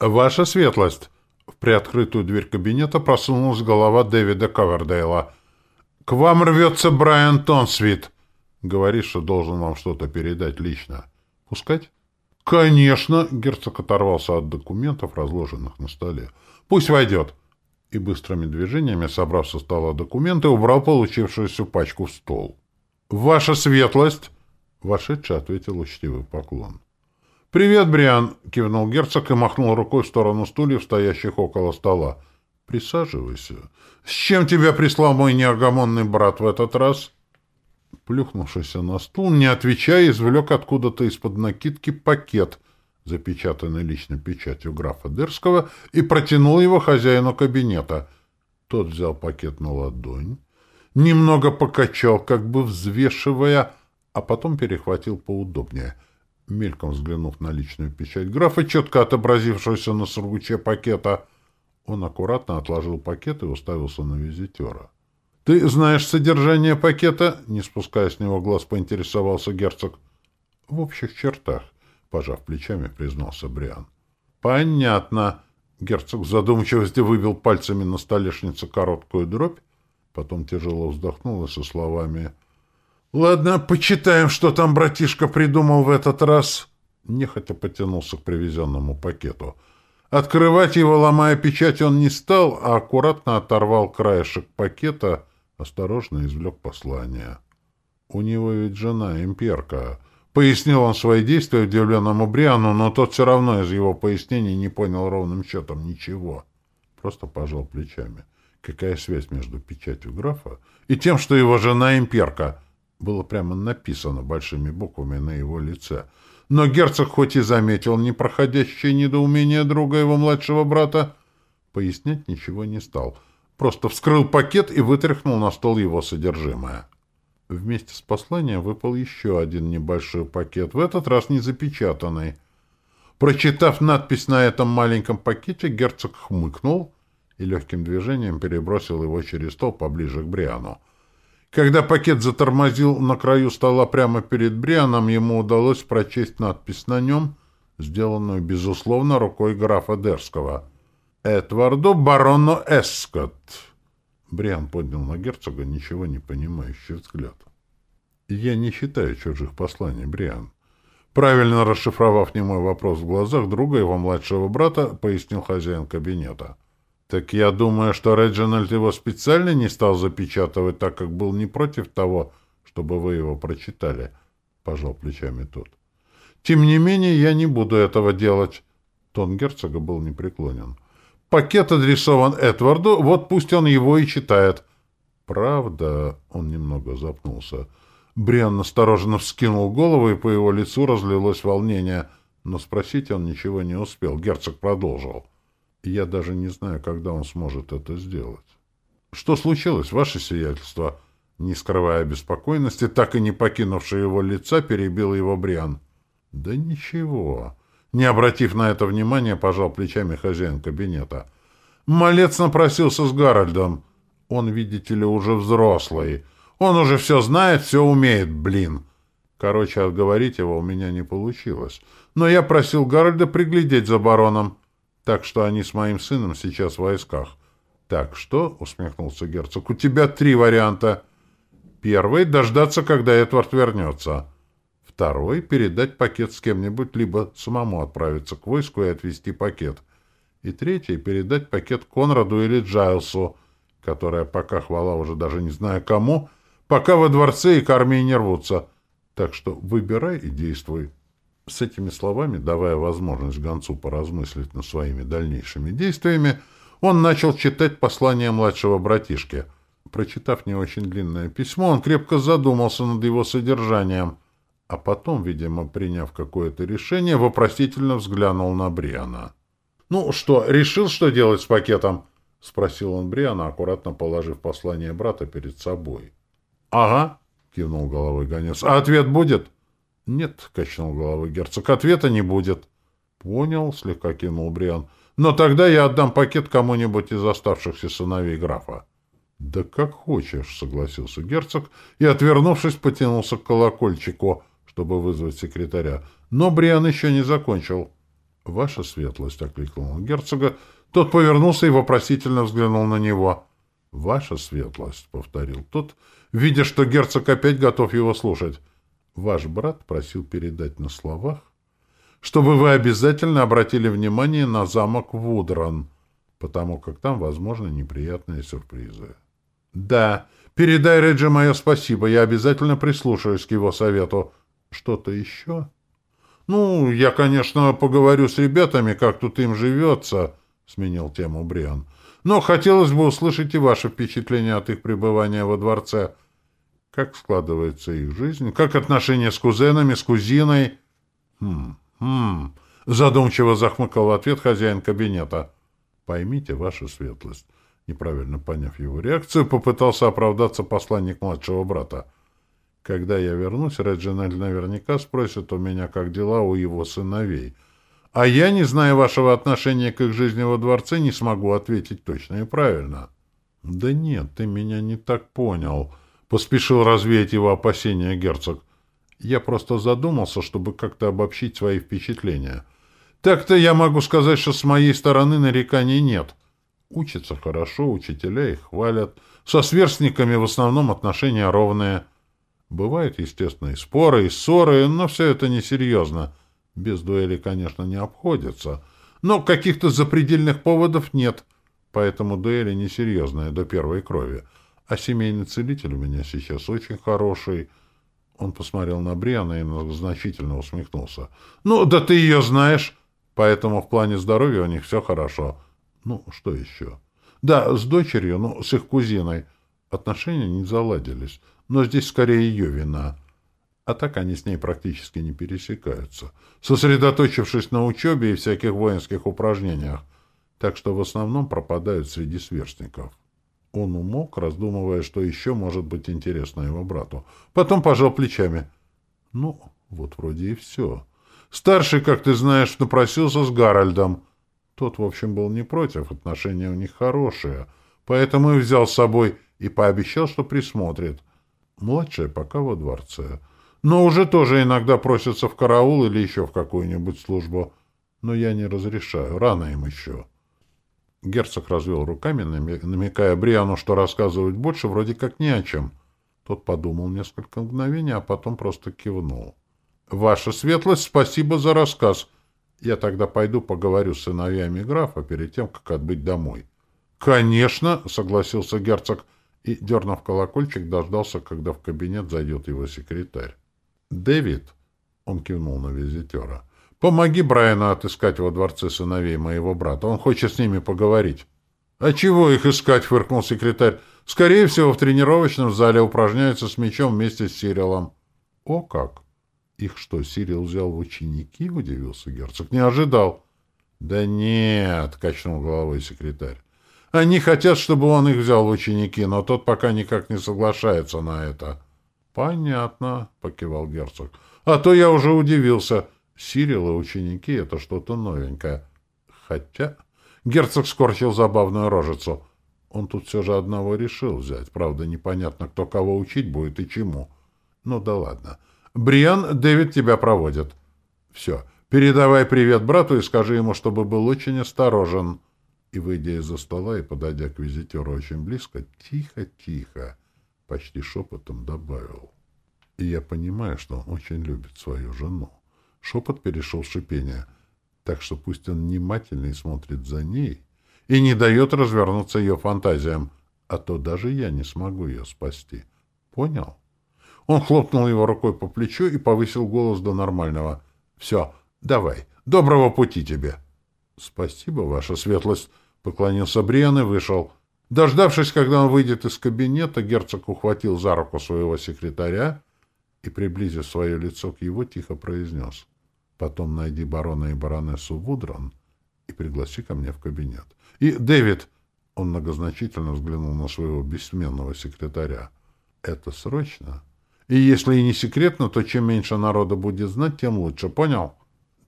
«Ваша светлость!» В приоткрытую дверь кабинета просунулась голова Дэвида Ковердейла. «К вам рвется Брайан Тонсвит!» «Говорит, что должен вам что-то передать лично. Пускать?» «Конечно!» — герцог оторвался от документов, разложенных на столе. «Пусть войдет!» И быстрыми движениями, собрав со стола документы, убрал получившуюся пачку в стол. «Ваша светлость!» — вошедший ответил учтивый поклон. «Привет, Бриан!» — кивнул герцог и махнул рукой в сторону стульев, стоящих около стола. «Присаживайся. С чем тебя прислал мой неогомонный брат в этот раз?» Плюхнувшийся на стул, не отвечая, извлек откуда-то из-под накидки пакет, запечатанный личной печатью графа Дерского, и протянул его хозяину кабинета. Тот взял пакет на ладонь, немного покачал, как бы взвешивая, а потом перехватил поудобнее — Мельком взглянув на личную печать графа, четко отобразившуюся на сургуче пакета, он аккуратно отложил пакет и уставился на визитера. — Ты знаешь содержание пакета? — не спуская с него глаз, поинтересовался герцог. — В общих чертах, — пожав плечами, признался Бриан. — Понятно. Герцог в задумчивости выбил пальцами на столешнице короткую дробь, потом тяжело вздохнул и со словами Ладно, почитаем, что там братишка придумал в этот раз. Нехотя потянулся к привезенному пакету. Открывать его, ломая печать, он не стал, а аккуратно оторвал краешек пакета, осторожно извлек послание. «У него ведь жена, имперка». Пояснил он свои действия удивленному Бриану, но тот все равно из его пояснений не понял ровным счетом ничего. Просто пожал плечами. Какая связь между печатью графа и тем, что его жена имперка — было прямо написано большими буквами на его лице. Но герцог хоть и заметил непроходящее недоумение друга его младшего брата, пояснять ничего не стал. Просто вскрыл пакет и вытряхнул на стол его содержимое. Вместе с посланием выпал еще один небольшой пакет, в этот раз не запечатанный. Прочитав надпись на этом маленьком пакете, герцог хмыкнул и легким движением перебросил его через стол поближе к Бриану. Когда пакет затормозил на краю стола прямо перед Брианом, ему удалось прочесть надпись на нем, сделанную, безусловно, рукой графа Дерского. «Эдварду барону Эскот». Бриан поднял на герцога ничего не понимающий взгляд. «Я не считаю чужих посланий, Бриан». Правильно расшифровав немой вопрос в глазах друга его младшего брата, пояснил хозяин кабинета. Так я думаю, что Реджинальд его специально не стал запечатывать, так как был не против того, чтобы вы его прочитали, — пожал плечами тот. Тем не менее, я не буду этого делать. Тон герцога был непреклонен. Пакет адресован Эдварду, вот пусть он его и читает. Правда, он немного запнулся. Бриан настороженно вскинул голову, и по его лицу разлилось волнение, но спросить он ничего не успел. Герцог продолжил. — я даже не знаю, когда он сможет это сделать. Что случилось, ваше сиятельство? Не скрывая беспокойности, так и не покинувший его лица, перебил его Бриан. Да ничего. Не обратив на это внимания, пожал плечами хозяин кабинета. Малец напросился с Гарольдом. Он, видите ли, уже взрослый. Он уже все знает, все умеет, блин. Короче, отговорить его у меня не получилось. Но я просил Гарольда приглядеть за бароном. Так что они с моим сыном сейчас в войсках. Так что, — усмехнулся герцог, — у тебя три варианта. Первый — дождаться, когда Эдвард вернется. Второй — передать пакет с кем-нибудь, либо самому отправиться к войску и отвезти пакет. И третий — передать пакет Конраду или Джайлсу, которая пока, хвала уже даже не знаю кому, пока во дворце и к армии не рвутся. Так что выбирай и действуй. С этими словами, давая возможность гонцу поразмыслить над своими дальнейшими действиями, он начал читать послание младшего братишки. Прочитав не очень длинное письмо, он крепко задумался над его содержанием, а потом, видимо, приняв какое-то решение, вопросительно взглянул на Бриана. «Ну что, решил, что делать с пакетом?» — спросил он Бриана, аккуратно положив послание брата перед собой. «Ага», — кивнул головой гонец. «А ответ будет?» — Нет, — качнул головой герцог, — ответа не будет. — Понял, — слегка кинул Бриан. — Но тогда я отдам пакет кому-нибудь из оставшихся сыновей графа. — Да как хочешь, — согласился герцог и, отвернувшись, потянулся к колокольчику, чтобы вызвать секретаря. Но Бриан еще не закончил. «Ваша светлость!» — окликнул он герцога. Тот повернулся и вопросительно взглянул на него. «Ваша светлость!» — повторил тот, видя, что герцог опять готов его слушать. «Ваш брат просил передать на словах, чтобы вы обязательно обратили внимание на замок Вудран, потому как там возможны неприятные сюрпризы». «Да, передай Реджи мое спасибо, я обязательно прислушаюсь к его совету. Что-то еще?» «Ну, я, конечно, поговорю с ребятами, как тут им живется», — сменил тему Бриан. «Но хотелось бы услышать и ваше впечатление от их пребывания во дворце. Как складывается их жизнь? Как отношения с кузенами, с кузиной?» «Хм, хм...» — задумчиво захмыкал в ответ хозяин кабинета. «Поймите, ваша светлость». Неправильно поняв его реакцию, попытался оправдаться посланник младшего брата. Когда я вернусь, Реджинальд наверняка спросит у меня, как дела у его сыновей. А я, не зная вашего отношения к их жизни во дворце, не смогу ответить точно и правильно. — Да нет, ты меня не так понял, — поспешил развеять его опасения герцог. Я просто задумался, чтобы как-то обобщить свои впечатления. Так-то я могу сказать, что с моей стороны нареканий нет. Учатся хорошо, учителя их хвалят. Со сверстниками в основном отношения ровные. Бывают, естественно, и споры, и ссоры, но все это несерьезно. Без дуэли, конечно, не обходится. Но каких-то запредельных поводов нет. Поэтому дуэли несерьезные до первой крови. А семейный целитель у меня сейчас очень хороший. Он посмотрел на Бриана и значительно усмехнулся. «Ну, да ты ее знаешь. Поэтому в плане здоровья у них все хорошо. Ну, что еще?» «Да, с дочерью, ну, с их кузиной. Отношения не заладились но здесь скорее ее вина. А так они с ней практически не пересекаются, сосредоточившись на учебе и всяких воинских упражнениях, так что в основном пропадают среди сверстников. Он умолк, раздумывая, что еще может быть интересно его брату. Потом пожал плечами. Ну, вот вроде и все. Старший, как ты знаешь, напросился с Гарольдом. Тот, в общем, был не против, отношения у них хорошие, поэтому и взял с собой и пообещал, что присмотрит — Младшая пока во дворце. Но уже тоже иногда просятся в караул или еще в какую-нибудь службу. Но я не разрешаю, рано им еще. Герцог развел руками, намекая Бриану, что рассказывать больше вроде как не о чем. Тот подумал несколько мгновений, а потом просто кивнул. — Ваша светлость, спасибо за рассказ. Я тогда пойду поговорю с сыновьями графа перед тем, как отбыть домой. — Конечно, — согласился герцог, — и, дернув колокольчик, дождался, когда в кабинет зайдет его секретарь. «Дэвид», — он кивнул на визитера, — «помоги Брайану отыскать во дворце сыновей моего брата. Он хочет с ними поговорить». «А чего их искать?» — фыркнул секретарь. «Скорее всего, в тренировочном зале упражняются с мечом вместе с Сирилом». «О как! Их что, Сирил взял в ученики?» — удивился герцог. «Не ожидал». «Да нет», — качнул головой секретарь. Они хотят, чтобы он их взял в ученики, но тот пока никак не соглашается на это. — Понятно, — покивал герцог. — А то я уже удивился. Сирил ученики — это что-то новенькое. Хотя... Герцог скорчил забавную рожицу. Он тут все же одного решил взять. Правда, непонятно, кто кого учить будет и чему. Ну да ладно. Бриан, Дэвид тебя проводит. Все. Передавай привет брату и скажи ему, чтобы был очень осторожен. — и, выйдя из-за стола и подойдя к визитеру очень близко, тихо-тихо, почти шепотом добавил. И я понимаю, что он очень любит свою жену. Шепот перешел в шипение, так что пусть он внимательно смотрит за ней и не дает развернуться ее фантазиям, а то даже я не смогу ее спасти. Понял? Он хлопнул его рукой по плечу и повысил голос до нормального. «Все, давай, доброго пути тебе!» «Спасибо, ваша светлость», — поклонился Бриан и вышел. Дождавшись, когда он выйдет из кабинета, герцог ухватил за руку своего секретаря и, приблизив свое лицо к его, тихо произнес. «Потом найди барона и баронессу Вудрон и пригласи ко мне в кабинет. И, Дэвид!» — он многозначительно взглянул на своего бессменного секретаря. «Это срочно. И если и не секретно, то чем меньше народа будет знать, тем лучше. Понял?»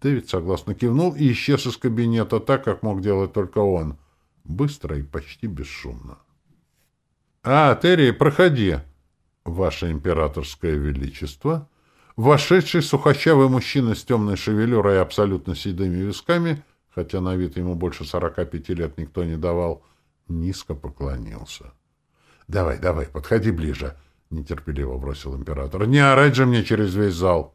Дэвид согласно кивнул и исчез из кабинета так, как мог делать только он. Быстро и почти бесшумно. — А, Терри, проходи. — Ваше императорское величество. Вошедший сухощавый мужчина с темной шевелюрой и абсолютно седыми висками, хотя на вид ему больше сорока пяти лет никто не давал, низко поклонился. — Давай, давай, подходи ближе, — нетерпеливо бросил император. — Не орать же мне через весь зал!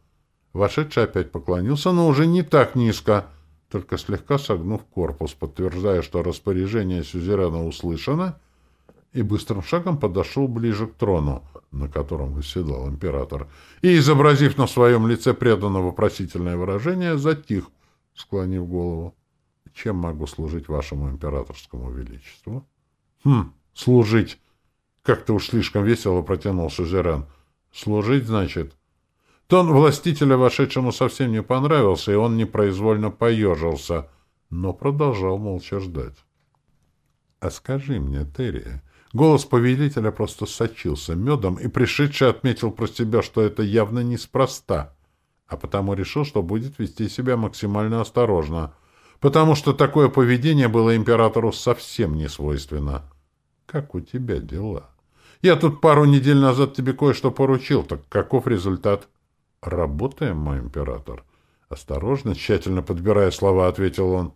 Вошедший опять поклонился, но уже не так низко, только слегка согнув корпус, подтверждая, что распоряжение сюзерена услышано, и быстрым шагом подошел ближе к трону, на котором выседал император, и, изобразив на своем лице преданно вопросительное выражение, затих, склонив голову. «Чем могу служить вашему императорскому величеству?» «Хм, служить!» Как-то уж слишком весело протянул сюзерен. «Служить, значит?» Тон властителя вошедшему совсем не понравился, и он непроизвольно поежился, но продолжал молча ждать. — А скажи мне, Терри... Голос повелителя просто сочился медом, и пришедший отметил про себя, что это явно неспроста, а потому решил, что будет вести себя максимально осторожно, потому что такое поведение было императору совсем не свойственно. — Как у тебя дела? Я тут пару недель назад тебе кое-что поручил, так каков результат? — «Работаем, мой император?» Осторожно, тщательно подбирая слова, ответил он.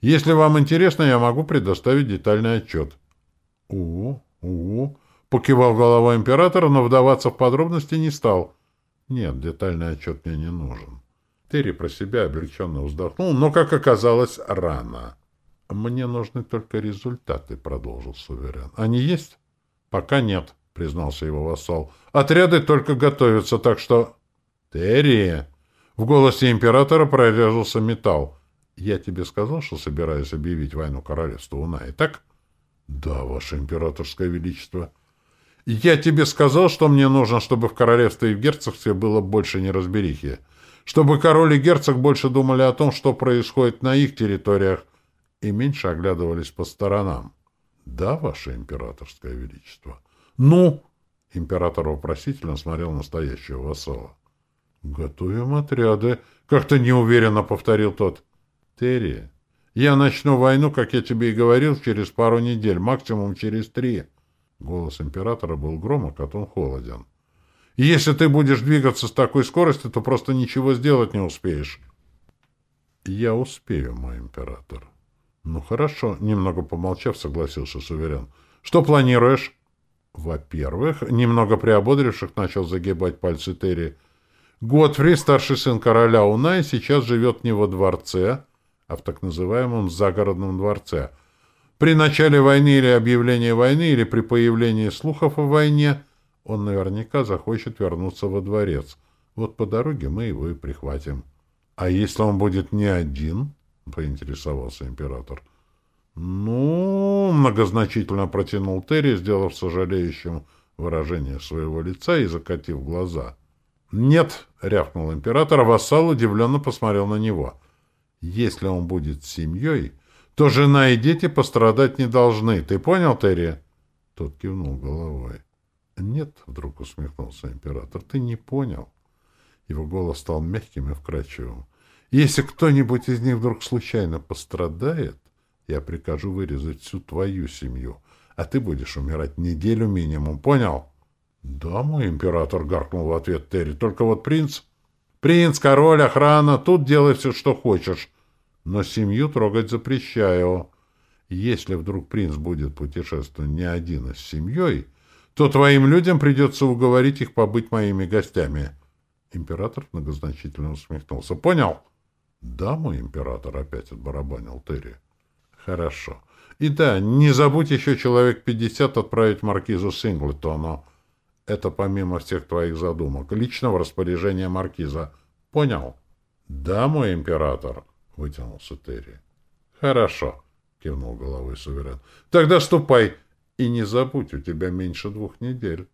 «Если вам интересно, я могу предоставить детальный отчет». «У, у, покивал голова императора, но вдаваться в подробности не стал. «Нет, детальный отчет мне не нужен». Терри про себя облегченно вздохнул, но, как оказалось, рано. «Мне нужны только результаты», — продолжил суверен. «Они есть?» «Пока нет», — признался его вассал. «Отряды только готовятся, так что...» «Терри!» В голосе императора прорезался металл. «Я тебе сказал, что собираюсь объявить войну королевству Унай, так?» «Да, ваше императорское величество». «Я тебе сказал, что мне нужно, чтобы в королевстве и в герцогстве было больше неразберихи. Чтобы король и герцог больше думали о том, что происходит на их территориях, и меньше оглядывались по сторонам». «Да, ваше императорское величество». «Ну?» Император вопросительно смотрел на стоящего вассала. «Готовим отряды», — как-то неуверенно повторил тот. «Терри, я начну войну, как я тебе и говорил, через пару недель, максимум через три». Голос императора был громок, а тон холоден. «Если ты будешь двигаться с такой скоростью, то просто ничего сделать не успеешь». «Я успею, мой император». «Ну, хорошо», — немного помолчав, согласился суверен. «Что планируешь?» «Во-первых, немного приободривших начал загибать пальцы Терри, — Готфри, старший сын короля Унай, сейчас живет не во дворце, а в так называемом загородном дворце. При начале войны или объявлении войны, или при появлении слухов о войне, он наверняка захочет вернуться во дворец. Вот по дороге мы его и прихватим. — А если он будет не один? — поинтересовался император. — Ну, — многозначительно протянул Терри, сделав сожалеющим выражение своего лица и закатив глаза — «Нет», — рявкнул император, а вассал удивленно посмотрел на него. «Если он будет с семьей, то жена и дети пострадать не должны. Ты понял, Терри?» Тот кивнул головой. «Нет», — вдруг усмехнулся император, — «ты не понял». Его голос стал мягким и вкрадчивым. «Если кто-нибудь из них вдруг случайно пострадает, я прикажу вырезать всю твою семью, а ты будешь умирать неделю минимум, понял?» — Да, мой император, — гаркнул в ответ Терри. — Только вот принц... — Принц, король, охрана, тут делай все, что хочешь. Но семью трогать запрещаю. Если вдруг принц будет путешествовать не один, а с семьей, то твоим людям придется уговорить их побыть моими гостями. Император многозначительно усмехнулся. — Понял? — Да, мой император, — опять отбарабанил Терри. — Хорошо. И да, не забудь еще человек пятьдесят отправить маркизу Синглтону. Это помимо всех твоих задумок, личного распоряжения маркиза. Понял? Да, мой император, вытянулся Терри. Хорошо, кивнул головой суверен. Тогда ступай и не забудь, у тебя меньше двух недель.